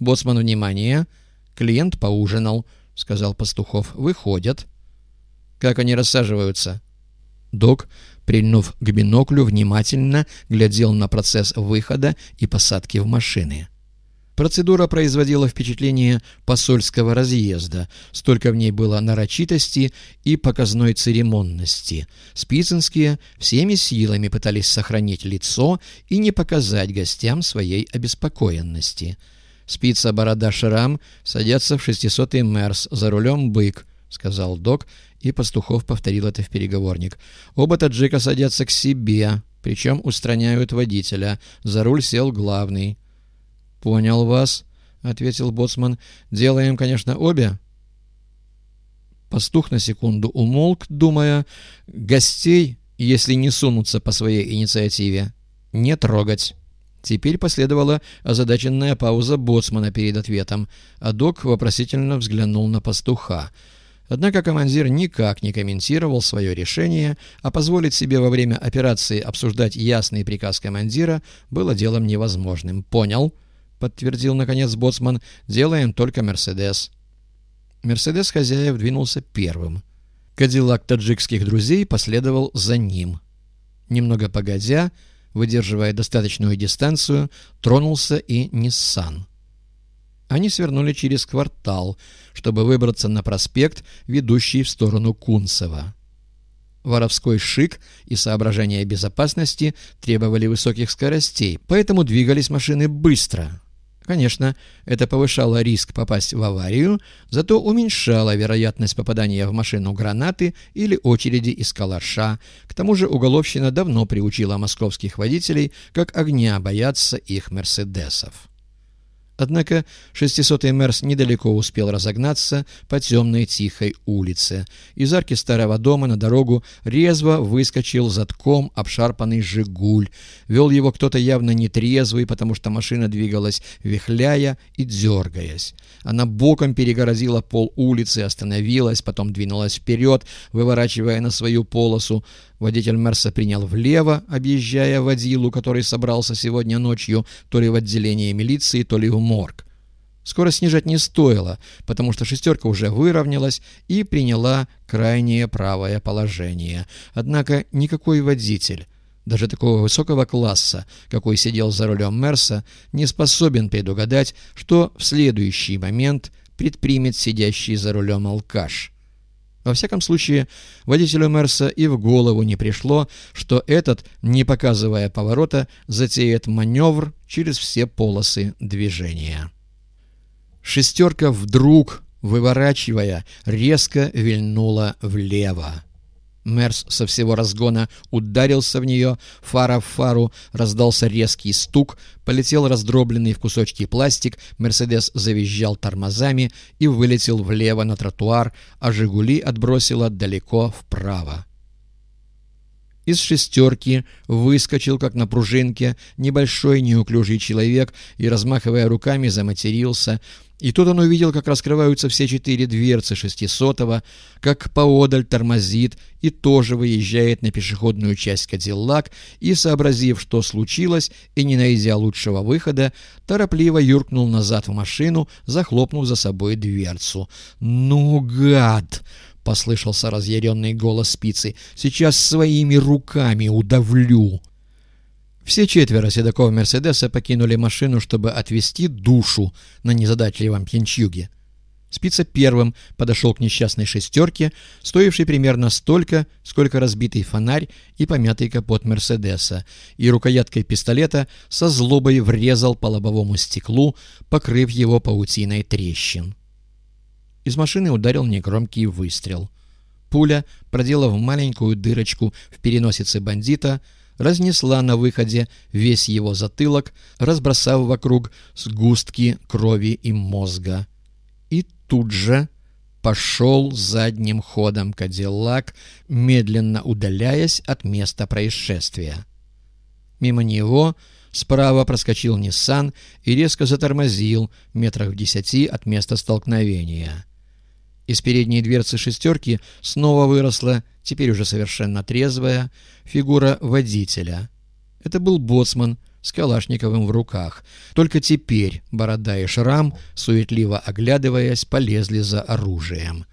«Боцман, внимание! Клиент поужинал», — сказал Пастухов. «Выходят». «Как они рассаживаются?» Док, прильнув к биноклю, внимательно глядел на процесс выхода и посадки в машины. Процедура производила впечатление посольского разъезда, столько в ней было нарочитости и показной церемонности. Спицинские всеми силами пытались сохранить лицо и не показать гостям своей обеспокоенности. Спица, борода, шрам садятся в 600-й Мерс, за рулем бык, — сказал док, и Пастухов повторил это в переговорник. Оба таджика садятся к себе, причем устраняют водителя. За руль сел главный. «Понял вас», — ответил боцман. «Делаем, конечно, обе». Пастух на секунду умолк, думая, гостей, если не сунутся по своей инициативе, не трогать. Теперь последовала озадаченная пауза боцмана перед ответом, а док вопросительно взглянул на пастуха. Однако командир никак не комментировал свое решение, а позволить себе во время операции обсуждать ясный приказ командира было делом невозможным. «Понял», — подтвердил наконец боцман, — «делаем только «Мерседес». «Мерседес» хозяев двинулся первым. Кадиллак таджикских друзей последовал за ним. Немного погодя, выдерживая достаточную дистанцию, тронулся и «Ниссан». Они свернули через квартал, чтобы выбраться на проспект, ведущий в сторону Кунцева. Воровской шик и соображения безопасности требовали высоких скоростей, поэтому двигались машины быстро. Конечно, это повышало риск попасть в аварию, зато уменьшало вероятность попадания в машину гранаты или очереди из калаша. К тому же уголовщина давно приучила московских водителей, как огня бояться их «Мерседесов». Однако 600-й Мерс недалеко успел разогнаться по темной тихой улице. Из арки старого дома на дорогу резво выскочил затком обшарпанный «Жигуль». Вел его кто-то явно нетрезвый, потому что машина двигалась вихляя и дергаясь. Она боком перегородила пол улицы, остановилась, потом двинулась вперед, выворачивая на свою полосу. Водитель Мерса принял влево, объезжая водилу, который собрался сегодня ночью то ли в отделение милиции, то ли в морг. Скорость снижать не стоило, потому что шестерка уже выровнялась и приняла крайнее правое положение. Однако никакой водитель, даже такого высокого класса, какой сидел за рулем Мерса, не способен предугадать, что в следующий момент предпримет сидящий за рулем алкаш. Во всяком случае, водителю Мерса и в голову не пришло, что этот, не показывая поворота, затеет маневр через все полосы движения. Шестерка вдруг, выворачивая, резко вильнула влево. Мерс со всего разгона ударился в нее, фара в фару, раздался резкий стук, полетел раздробленный в кусочки пластик, Мерседес завизжал тормозами и вылетел влево на тротуар, а «Жигули» отбросило далеко вправо. Из шестерки выскочил, как на пружинке, небольшой неуклюжий человек и, размахивая руками, заматерился — и тут он увидел, как раскрываются все четыре дверцы шестисотого, как поодаль тормозит и тоже выезжает на пешеходную часть Кадиллак, и, сообразив, что случилось, и не найдя лучшего выхода, торопливо юркнул назад в машину, захлопнув за собой дверцу. «Ну, гад!» — послышался разъяренный голос спицы. «Сейчас своими руками удавлю!» Все четверо седаков Мерседеса покинули машину, чтобы отвести душу на незадачливом пьянчуге. Спица первым подошел к несчастной шестерке, стоившей примерно столько, сколько разбитый фонарь и помятый капот Мерседеса, и рукояткой пистолета со злобой врезал по лобовому стеклу, покрыв его паутиной трещин. Из машины ударил негромкий выстрел. Пуля, проделав маленькую дырочку в переносице бандита, разнесла на выходе весь его затылок, разбросав вокруг сгустки крови и мозга. И тут же пошел задним ходом Кадиллак, медленно удаляясь от места происшествия. Мимо него справа проскочил Ниссан и резко затормозил метрах в десяти от места столкновения. Из передней дверцы «шестерки» снова выросла, теперь уже совершенно трезвая, фигура водителя. Это был боцман, с Калашниковым в руках. Только теперь Борода и Шрам, суетливо оглядываясь, полезли за оружием.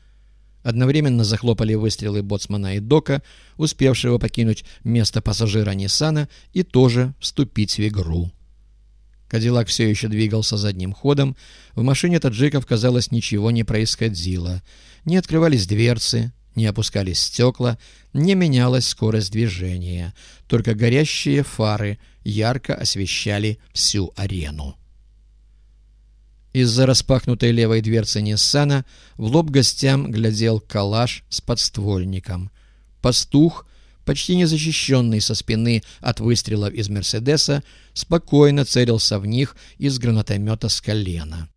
Одновременно захлопали выстрелы боцмана и дока, успевшего покинуть место пассажира Ниссана и тоже вступить в игру. Кадиллак все еще двигался задним ходом. В машине таджиков, казалось, ничего не происходило. Не открывались дверцы, не опускались стекла, не менялась скорость движения. Только горящие фары ярко освещали всю арену. Из-за распахнутой левой дверцы Ниссана в лоб гостям глядел калаш с подствольником. Пастух, почти незащищенный со спины от выстрелов из «Мерседеса», спокойно целился в них из гранатомета с колена.